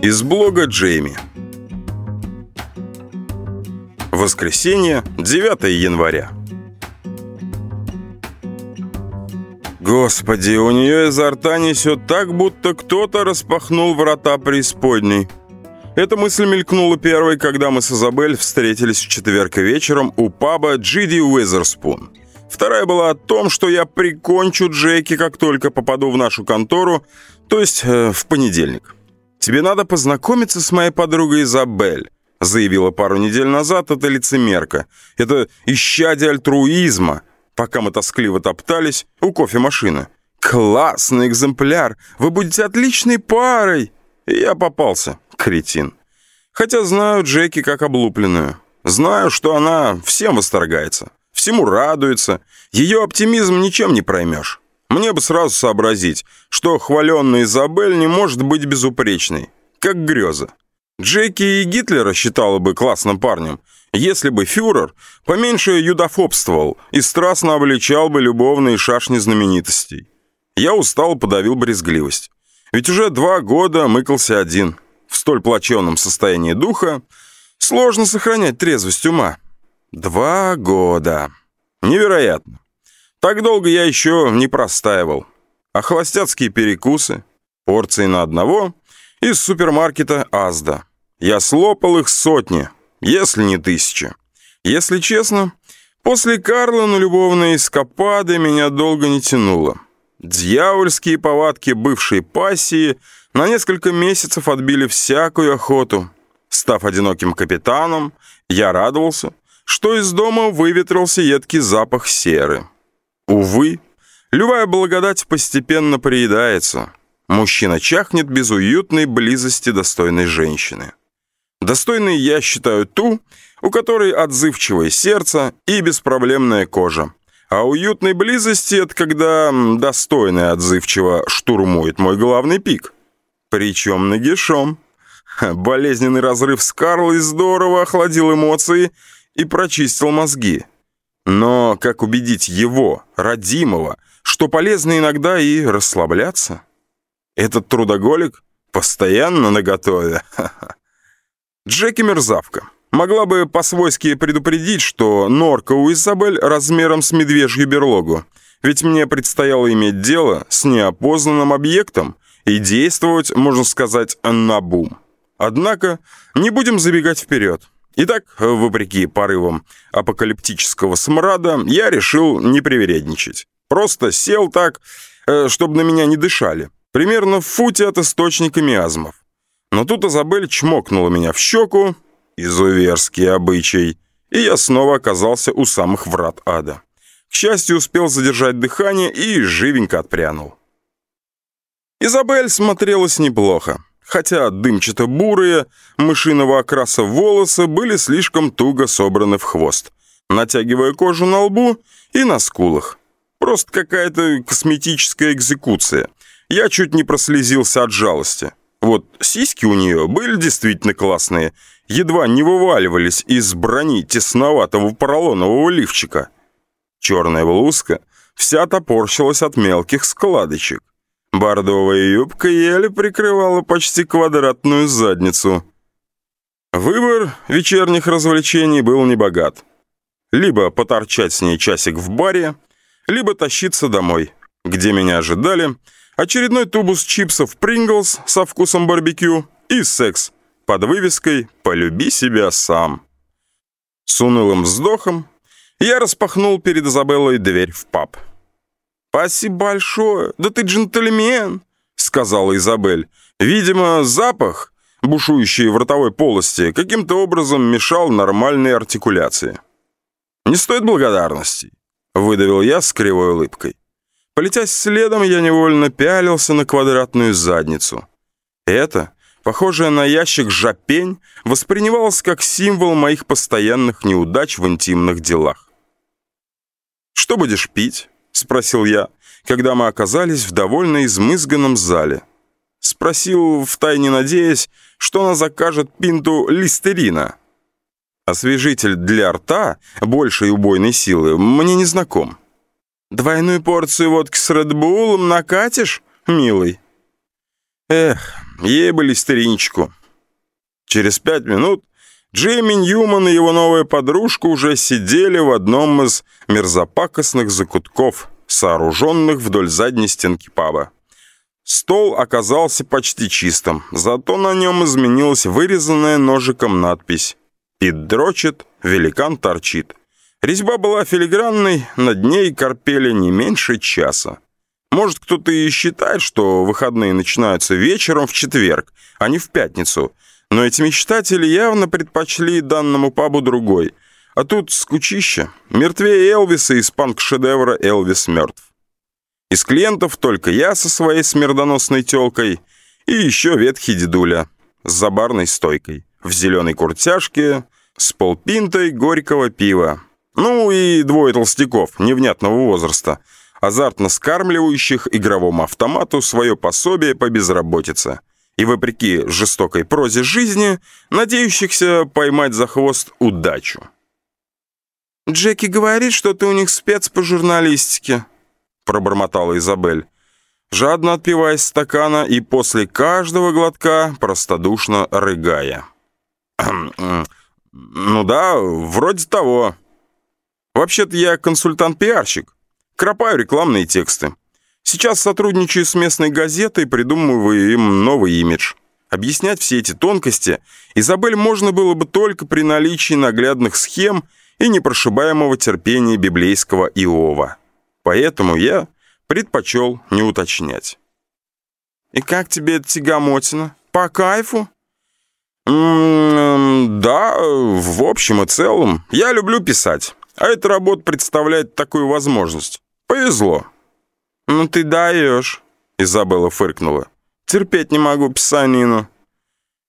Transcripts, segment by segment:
Из блога Джейми. Воскресенье, 9 января. Господи, у нее изо рта несет так, будто кто-то распахнул врата преисподней. Эта мысль мелькнула первой, когда мы с Изабель встретились в четверг вечером у паба Джиди Уизерспун. Вторая была о том, что я прикончу Джеки, как только попаду в нашу контору, то есть э, в понедельник. «Тебе надо познакомиться с моей подругой Изабель», заявила пару недель назад эта лицемерка. «Это исчадие альтруизма», пока мы тоскливо топтались у кофемашины. «Классный экземпляр! Вы будете отличной парой!» И я попался, кретин. Хотя знаю Джеки как облупленную. Знаю, что она всем восторгается, всему радуется. Ее оптимизм ничем не проймешь. Мне бы сразу сообразить, что хваленная Изабель не может быть безупречной, как греза. Джеки и Гитлера считала бы классным парнем, если бы фюрер поменьше юдофобствовал и страстно обличал бы любовные шашни знаменитостей. Я устал подавил брезгливость. Ведь уже два года мыкался один. В столь плачевном состоянии духа сложно сохранять трезвость ума. Два года. Невероятно. Так долго я еще не простаивал. А холостяцкие перекусы, порции на одного, из супермаркета «Азда». Я слопал их сотни, если не тысячи. Если честно, после Карла на любовные эскапады меня долго не тянуло. Дьявольские повадки бывшей пассии на несколько месяцев отбили всякую охоту. Став одиноким капитаном, я радовался, что из дома выветрился едкий запах серы. Увы, любая благодать постепенно приедается. Мужчина чахнет без уютной близости достойной женщины. Достойной я считаю ту, у которой отзывчивое сердце и беспроблемная кожа. А уютной близости — это когда достойная отзывчиво штурмует мой главный пик. Причем нагишом. Болезненный разрыв с Карлой здорово охладил эмоции и прочистил мозги. Но как убедить его, родимого, что полезно иногда и расслабляться? Этот трудоголик постоянно наготове. Джеки мерзавка. Могла бы по-свойски предупредить, что норка у Изабель размером с медвежью берлогу, ведь мне предстояло иметь дело с неопознанным объектом и действовать, можно сказать, на бум. Однако не будем забегать вперед. Итак, вопреки порывам апокалиптического смрада, я решил не привередничать. Просто сел так, э, чтобы на меня не дышали. Примерно в футе от источника миазмов. Но тут Изабель чмокнула меня в щеку, изуверский обычай, и я снова оказался у самых врат ада. К счастью, успел задержать дыхание и живенько отпрянул. Изабель смотрелась неплохо хотя дымчато-бурые, мышиного окраса волосы были слишком туго собраны в хвост, натягивая кожу на лбу и на скулах. Просто какая-то косметическая экзекуция. Я чуть не прослезился от жалости. Вот сиськи у нее были действительно классные, едва не вываливались из брони тесноватого поролонового лифчика. Черная блузка вся топорщилась от мелких складочек. Бордовая юбка еле прикрывала почти квадратную задницу. Выбор вечерних развлечений был небогат. Либо поторчать с ней часик в баре, либо тащиться домой, где меня ожидали очередной тубус чипсов Принглс со вкусом барбекю и секс под вывеской «Полюби себя сам». С унылым вздохом я распахнул перед Изабеллой дверь в паб. «Спасибо большое, да ты джентльмен», — сказала Изабель. Видимо, запах, бушующий в ротовой полости, каким-то образом мешал нормальной артикуляции. «Не стоит благодарностей», — выдавил я с кривой улыбкой. Полетясь следом, я невольно пялился на квадратную задницу. Это, похожее на ящик жапень, воспринималось как символ моих постоянных неудач в интимных делах. «Что будешь пить?» — спросил я, когда мы оказались в довольно измызганном зале. Спросил, втайне надеясь, что она закажет пинту листерина. Освежитель для рта большей убойной силы мне не знаком. «Двойную порцию водки с Редбулом накатишь, милый?» Эх, ей были старинчику. Через пять минут Джейми Ньюман и его новая подружка уже сидели в одном из мерзопакостных закутков, сооруженных вдоль задней стенки паба. Стол оказался почти чистым, зато на нем изменилась вырезанная ножиком надпись «Пит дрочит, великан торчит». Резьба была филигранной, над ней корпели не меньше часа. Может, кто-то и считает, что выходные начинаются вечером в четверг, а не в пятницу. Но эти мечтатели явно предпочли данному пабу другой. А тут скучище. Мертвее Элвиса из панк-шедевра «Элвис мертв». Из клиентов только я со своей смердоносной тёлкой и еще ветхий дедуля с забарной стойкой, в зеленой куртяжке, с полпинтой горького пива. Ну и двое толстяков невнятного возраста – азартно скармливающих игровому автомату свое пособие по безработице и, вопреки жестокой прозе жизни, надеющихся поймать за хвост удачу. «Джеки говорит, что ты у них спец по журналистике», пробормотала Изабель, жадно отпивая стакана и после каждого глотка простодушно рыгая. «Ну да, вроде того. Вообще-то я консультант-пиарщик. Кропаю рекламные тексты. Сейчас сотрудничаю с местной газетой, придумываю им новый имидж. Объяснять все эти тонкости Изабель можно было бы только при наличии наглядных схем и непрошибаемого терпения библейского Иова. Поэтому я предпочел не уточнять. «И как тебе эта тягомотина? По кайфу?» М -м «Да, в общем и целом. Я люблю писать, а эта работа представляет такую возможность. Повезло». «Ну ты даешь», — Изабелла фыркнула. «Терпеть не могу писанину».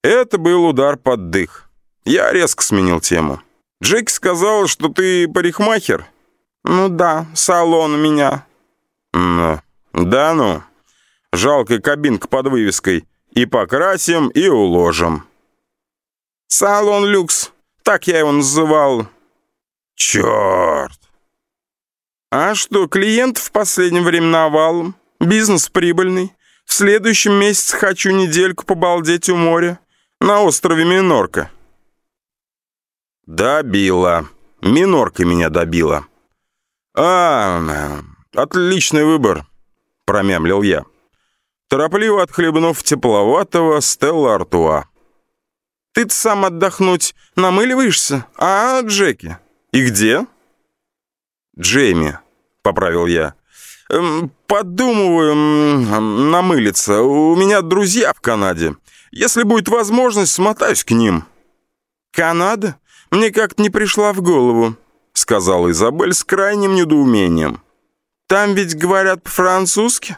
Это был удар под дых. Я резко сменил тему. Джеки сказал, что ты парикмахер. «Ну да, салон у меня». «Ну, да ну. Жалкая кабинка под вывеской. И покрасим, и уложим». «Салон люкс. Так я его называл». «Черт!» А что, клиент в последнее время навалом? Бизнес прибыльный. В следующем месяце хочу недельку побалдеть у моря. На острове Минорка. Добила. Минорка меня добила. А, отличный выбор, промямлил я. Торопливо отхлебнув тепловатого Стелла Артуа. Ты-то сам отдохнуть намыливаешься, а, Джеки? И где? Джейми», — поправил я. «Эм, «Подумываю намылиться. У меня друзья в Канаде. Если будет возможность, смотаюсь к ним». «Канада? Мне как-то не пришла в голову», — сказала Изабель с крайним недоумением. «Там ведь говорят по-французски?»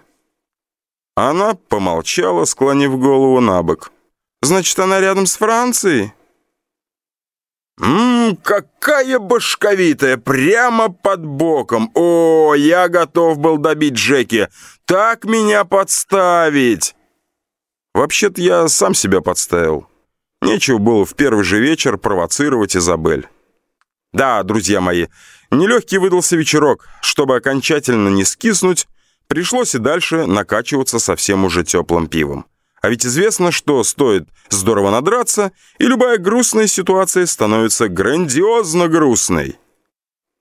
Она помолчала, склонив голову на бок. «Значит, она рядом с Францией?» «Ммм, какая башковитая, прямо под боком! О, я готов был добить Джеки! Так меня подставить!» Вообще-то я сам себя подставил. Нечего было в первый же вечер провоцировать Изабель. Да, друзья мои, нелегкий выдался вечерок. Чтобы окончательно не скиснуть, пришлось и дальше накачиваться совсем уже теплым пивом. А ведь известно, что стоит здорово надраться, и любая грустная ситуация становится грандиозно грустной.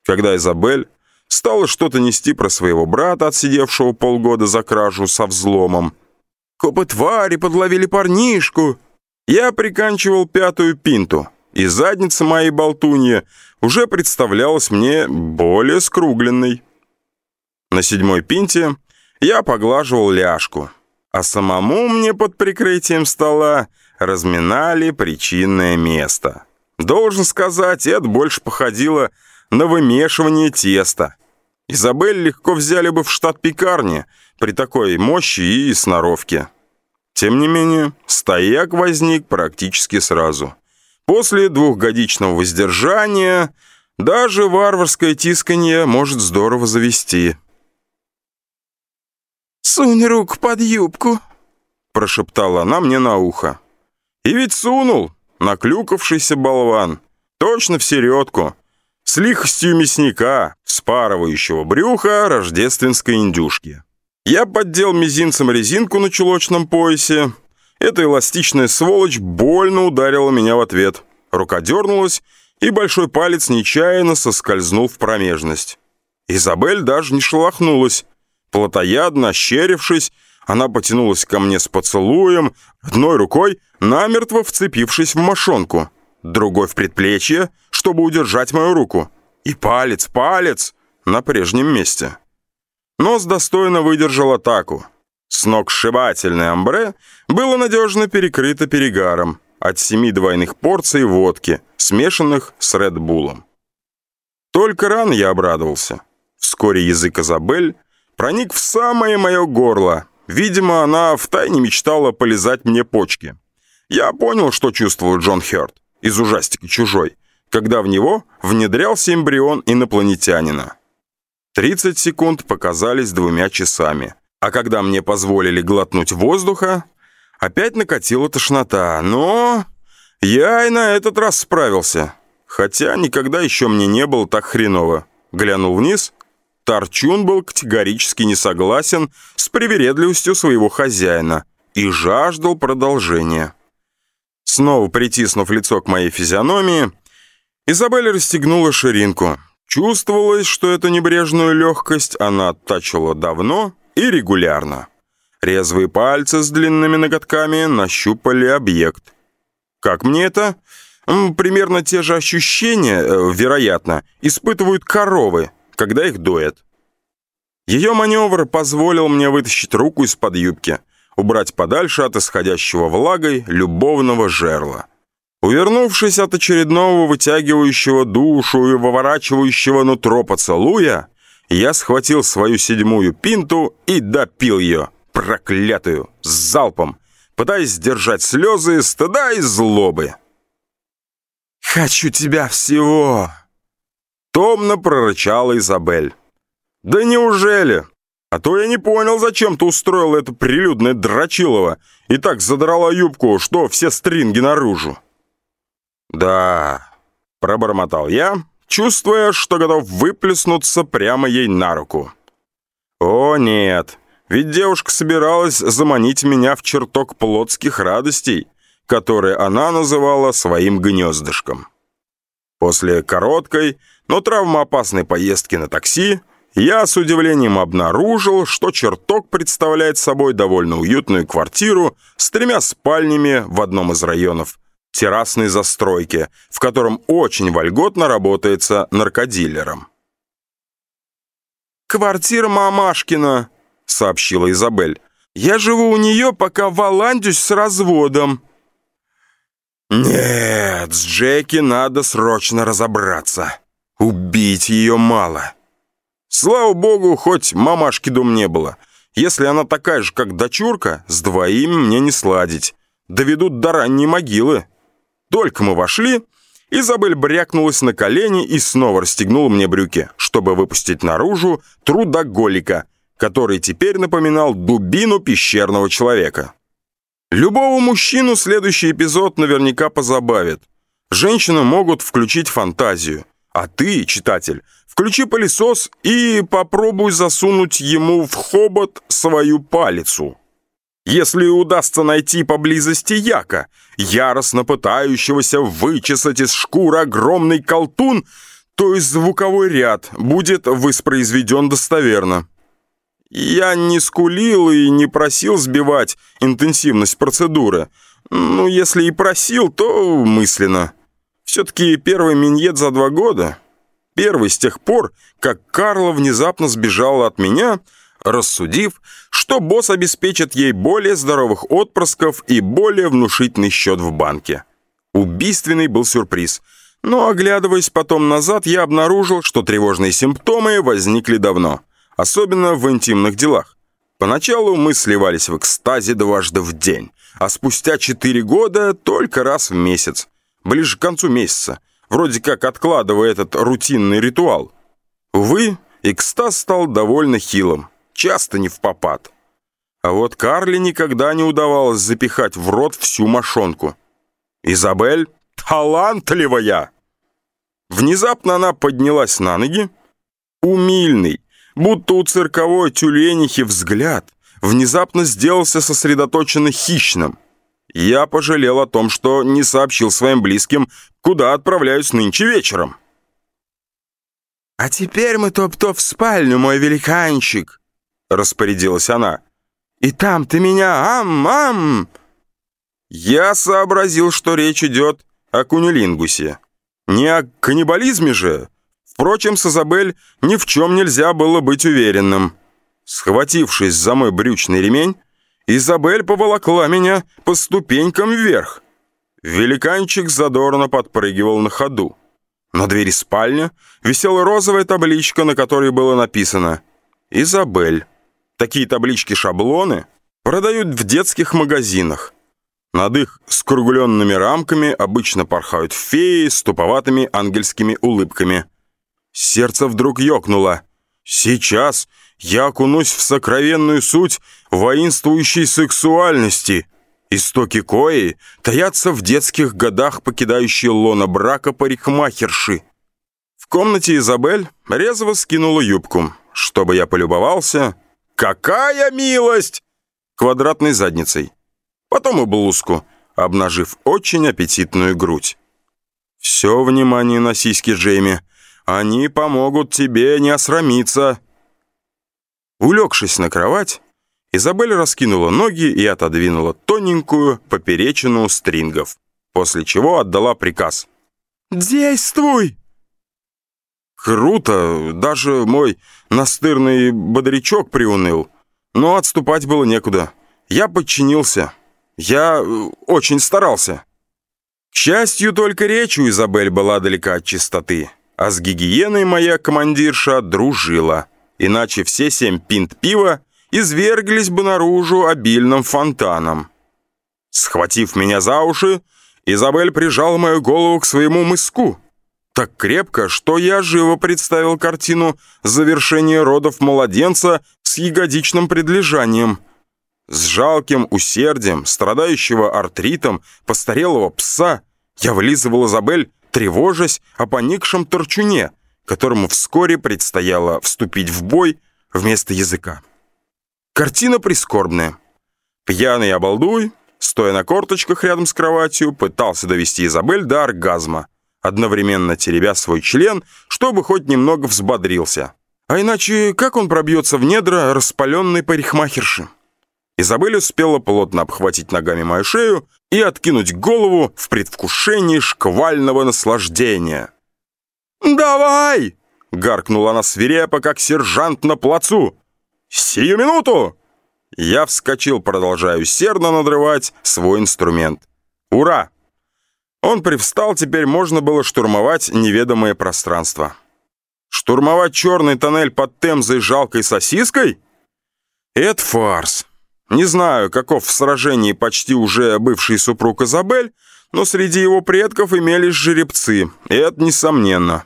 Когда Изабель стала что-то нести про своего брата, отсидевшего полгода за кражу со взломом, «Копы твари подловили парнишку!» Я приканчивал пятую пинту, и задница моей болтуньи уже представлялась мне более скругленной. На седьмой пинте я поглаживал ляжку — а самому мне под прикрытием стола разминали причинное место. Должен сказать, это больше походило на вымешивание теста. Изабель легко взяли бы в штат пекарни при такой мощи и сноровке. Тем не менее, стояк возник практически сразу. После двухгодичного воздержания даже варварское тисканье может здорово завести. «Сунь руку под юбку», — прошептала она мне на ухо. И ведь сунул, наклюкавшийся болван, точно в середку, с лихостью мясника, спарывающего брюха рождественской индюшки. Я поддел мизинцем резинку на чулочном поясе Эта эластичная сволочь больно ударила меня в ответ. Рука дернулась, и большой палец нечаянно соскользнул в промежность. Изабель даже не шелохнулась. Плотоядно, ощерившись, она потянулась ко мне с поцелуем, одной рукой намертво вцепившись в мошонку, другой в предплечье, чтобы удержать мою руку. И палец, палец на прежнем месте. Нос достойно выдержал атаку. Сногсшибательное амбре было надежно перекрыто перегаром от семи двойных порций водки, смешанных с Редбулом. Только рано я обрадовался. Вскоре язык Изабель проник в самое мое горло. Видимо, она втайне мечтала полизать мне почки. Я понял, что чувствовал Джон Хёрд из ужастика «Чужой», когда в него внедрялся эмбрион инопланетянина. 30 секунд показались двумя часами. А когда мне позволили глотнуть воздуха, опять накатила тошнота. Но я и на этот раз справился. Хотя никогда еще мне не было так хреново. Глянул вниз. Торчун был категорически не согласен с привередливостью своего хозяина и жаждал продолжения. Снова притиснув лицо к моей физиономии, Изабель расстегнула ширинку. Чувствовалось, что эту небрежную легкость она оттачивала давно и регулярно. Резвые пальцы с длинными ноготками нащупали объект. Как мне это? Примерно те же ощущения, э, вероятно, испытывают коровы, когда их доят. Ее маневр позволил мне вытащить руку из-под юбки, убрать подальше от исходящего влагой любовного жерла. Увернувшись от очередного вытягивающего душу и выворачивающего нутро поцелуя, я схватил свою седьмую пинту и допил ее, проклятую, с залпом, пытаясь сдержать слезы, стыда и злобы. «Хочу тебя всего!» Томно прорычала Изабель. «Да неужели? А то я не понял, зачем ты устроил это прилюдное дрочилово и так задрала юбку, что все стринги наружу». «Да», — пробормотал я, чувствуя, что готов выплеснуться прямо ей на руку. «О, нет, ведь девушка собиралась заманить меня в чертог плотских радостей, которые она называла своим гнездышком». После короткой, но травмоопасной поездки на такси я с удивлением обнаружил, что чертог представляет собой довольно уютную квартиру с тремя спальнями в одном из районов террасной застройки, в котором очень вольготно работается наркодилером. «Квартира Мамашкина», — сообщила Изабель. «Я живу у нее, пока валандюсь с разводом». «Нет, с Джеки надо срочно разобраться. Убить ее мало». Слава богу, хоть мамашки дом не было. Если она такая же, как дочурка, с двоими мне не сладить. Доведут до ранней могилы. Только мы вошли, Изабель брякнулась на колени и снова расстегнула мне брюки, чтобы выпустить наружу трудоголика, который теперь напоминал дубину пещерного человека. Любого мужчину следующий эпизод наверняка позабавит. Женщины могут включить фантазию, а ты, читатель, включи пылесос и попробуй засунуть ему в хобот свою палицу. Если удастся найти поблизости яка, яростно пытающегося вычесать из шкуры огромный колтун, то и звуковой ряд будет воспроизведен достоверно. Я не скулил и не просил сбивать интенсивность процедуры. Ну, если и просил, то мысленно. Все-таки первый миньет за два года. Первый с тех пор, как Карла внезапно сбежала от меня — рассудив, что босс обеспечит ей более здоровых отпрысков и более внушительный счет в банке. Убийственный был сюрприз. Но, оглядываясь потом назад, я обнаружил, что тревожные симптомы возникли давно, особенно в интимных делах. Поначалу мы сливались в экстазе дважды в день, а спустя четыре года только раз в месяц, ближе к концу месяца, вроде как откладывая этот рутинный ритуал. Увы, экстаз стал довольно хилым часто не в попад. А вот Карле никогда не удавалось запихать в рот всю мошонку. Изабель талантливая! Внезапно она поднялась на ноги. Умильный, будто у цирковой тюленихи взгляд, внезапно сделался сосредоточенно хищным. Я пожалел о том, что не сообщил своим близким, куда отправляюсь нынче вечером. «А теперь мы топ-топ в спальню, мой великанчик», — распорядилась она. «И там ты меня, ам-ам!» Я сообразил, что речь идет о кунилингусе. Не о каннибализме же. Впрочем, с Изабель ни в чем нельзя было быть уверенным. Схватившись за мой брючный ремень, Изабель поволокла меня по ступенькам вверх. Великанчик задорно подпрыгивал на ходу. На двери спальни висела розовая табличка, на которой было написано «Изабель». Такие таблички-шаблоны продают в детских магазинах. Над их скругленными рамками обычно порхают феи с туповатыми ангельскими улыбками. Сердце вдруг ёкнуло. «Сейчас я окунусь в сокровенную суть воинствующей сексуальности. Истоки кои таятся в детских годах покидающей лона брака парикмахерши». В комнате Изабель резво скинула юбку, чтобы я полюбовался. «Какая милость!» Квадратной задницей потом и блузку, обнажив очень аппетитную грудь. «Все внимание на сиськи, Джейми. Они помогут тебе не осрамиться». Улегшись на кровать, Изабель раскинула ноги и отодвинула тоненькую поперечину стрингов, после чего отдала приказ. «Действуй!» Круто, даже мой настырный бодрячок приуныл, но отступать было некуда. Я подчинился. Я э, очень старался. К счастью, только речь у Изабель была далека от чистоты, а с гигиеной моя командирша дружила, иначе все семь пинт пива изверглись бы наружу обильным фонтаном. Схватив меня за уши, Изабель прижал мою голову к своему мыску. Так крепко, что я живо представил картину завершения родов младенца с ягодичным предлежанием – с жалким усердием страдающего артритом постарелого пса я вылизывал Изабель, тревожась о поникшем торчуне, которому вскоре предстояло вступить в бой вместо языка. Картина прискорбная. Пьяный обалдуй, стоя на корточках рядом с кроватью, пытался довести Изабель до оргазма, одновременно теребя свой член, чтобы хоть немного взбодрился. А иначе как он пробьется в недра распаленной парикмахерши? Изабель успела плотно обхватить ногами мою шею и откинуть голову в предвкушении шквального наслаждения. «Давай!» — гаркнула она свирепо, как сержант на плацу. «Сию минуту!» Я вскочил, продолжая усердно надрывать свой инструмент. «Ура!» Он привстал, теперь можно было штурмовать неведомое пространство. Штурмовать черный тоннель под Темзой жалкой сосиской? Это фарс. Не знаю, каков в сражении почти уже бывший супруг Изабель, но среди его предков имелись жеребцы, и это несомненно.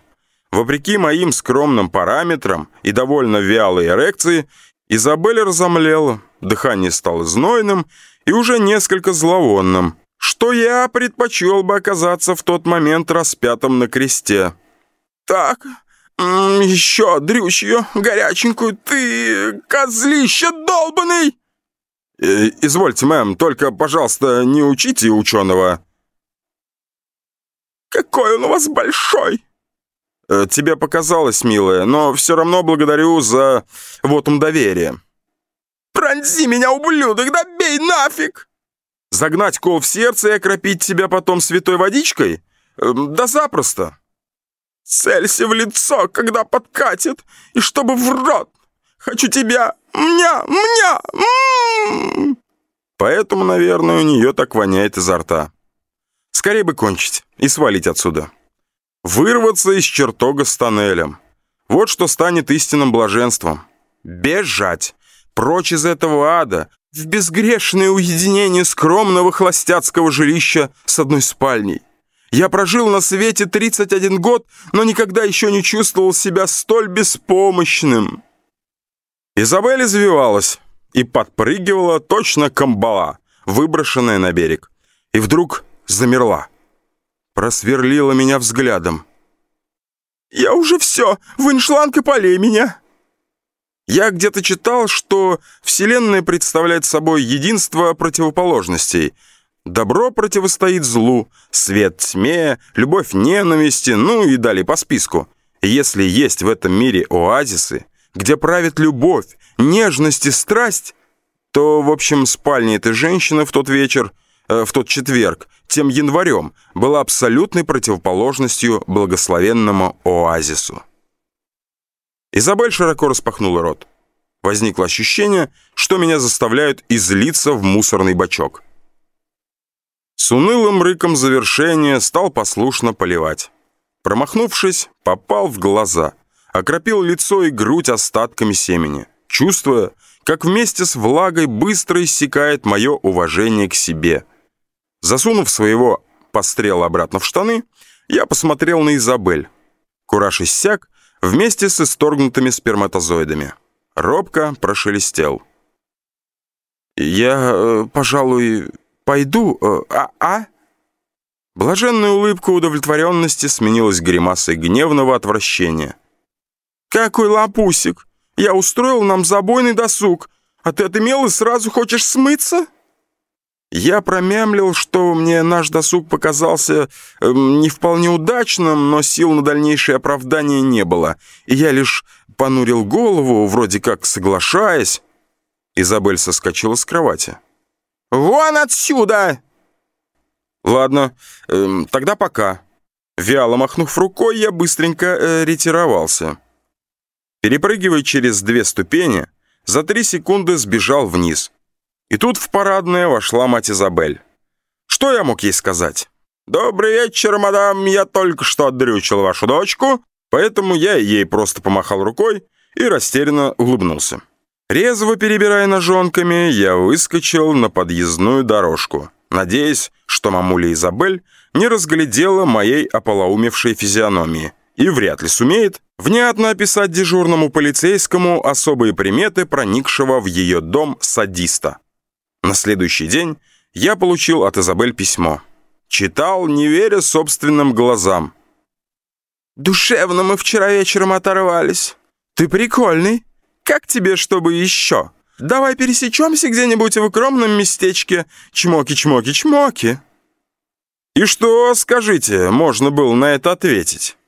Вопреки моим скромным параметрам и довольно вялой эрекции, Изабель разомлела, дыхание стало знойным и уже несколько зловонным, что я предпочел бы оказаться в тот момент распятым на кресте. «Так, еще дрючью, горяченькую, ты, козлище долбанный!» Э, «Извольте, мэм, только, пожалуйста, не учите ученого». «Какой он у вас большой!» Э, «Тебе показалось, милая, но все равно благодарю за вотум доверия». «Пронзи меня, ублюдок, да бей нафиг!» «Загнать кол в сердце и окропить тебя потом святой водичкой? Э, да запросто!» «Целься в лицо, когда подкатит, и чтобы в рот! Хочу тебя! Мня! Мня! М Поэтому, наверное, у нее так воняет изо рта. Скорее бы кончить и свалить отсюда. Вырваться из чертога с тоннелем. Вот что станет истинным блаженством. Бежать. Прочь из этого ада. В безгрешное уединение скромного холостяцкого жилища с одной спальней. Я прожил на свете 31 год, но никогда еще не чувствовал себя столь беспомощным. Изабель извивалась и подпрыгивала точно камбала, выброшенная на берег. И вдруг замерла. Просверлила меня взглядом. «Я уже все, выншланг и полей меня!» Я где-то читал, что Вселенная представляет собой единство противоположностей. Добро противостоит злу, свет тьме, любовь ненависти, ну и далее по списку. Если есть в этом мире оазисы, где правит любовь, нежность и страсть, то, в общем, спальня этой женщины в тот вечер, э, в тот четверг, тем январем, была абсолютной противоположностью благословенному оазису. Изабель широко распахнула рот. Возникло ощущение, что меня заставляют излиться в мусорный бачок. С унылым рыком завершения стал послушно поливать. Промахнувшись, попал в глаза, окропил лицо и грудь остатками семени, чувствуя, как вместе с влагой быстро иссякает мое уважение к себе. Засунув своего пострела обратно в штаны, я посмотрел на Изабель. Кураж иссяк вместе с исторгнутыми сперматозоидами. Робко прошелестел. «Я, э, пожалуй, пойду, э, а, а?» Блаженная улыбка удовлетворенности сменилась гримасой гневного отвращения. «Какой лапусик! Я устроил нам забойный досуг, а ты отымел и сразу хочешь смыться?» Я промямлил, что мне наш досуг показался э, не вполне удачным, но сил на дальнейшее оправдание не было, и я лишь понурил голову, вроде как соглашаясь. Изабель соскочила с кровати. «Вон отсюда!» «Ладно, э, тогда пока». Вяло махнув рукой, я быстренько э, ретировался. Перепрыгивая через две ступени, за три секунды сбежал вниз. И тут в парадное вошла мать Изабель. Что я мог ей сказать? «Добрый вечер, мадам, я только что отдрючил вашу дочку, поэтому я ей просто помахал рукой и растерянно улыбнулся». Резво перебирая ножонками, я выскочил на подъездную дорожку надеясь, что мамуля Изабель не разглядела моей ополоумевшей физиономии и вряд ли сумеет внятно описать дежурному полицейскому особые приметы проникшего в ее дом садиста. На следующий день я получил от Изабель письмо. Читал, не веря собственным глазам. «Душевно мы вчера вечером оторвались. Ты прикольный. Как тебе, чтобы еще?» Давай пересечемся где-нибудь в укромном местечке. Чмоки-чмоки-чмоки». И что, скажите, можно было на это ответить?